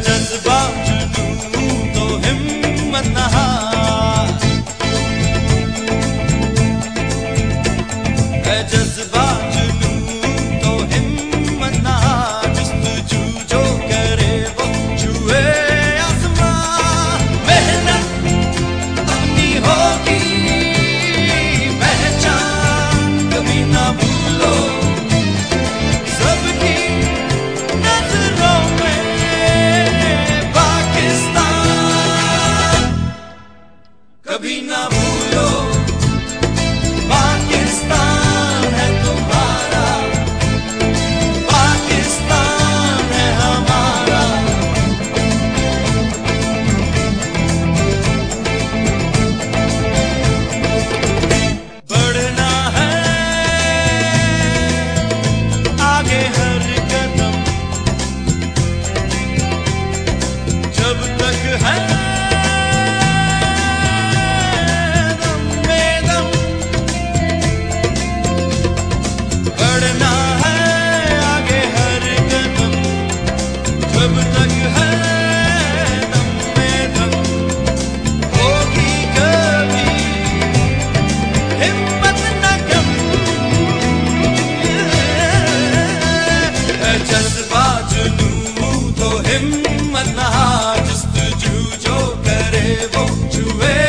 这次吧く、はい。nuevo, llueve.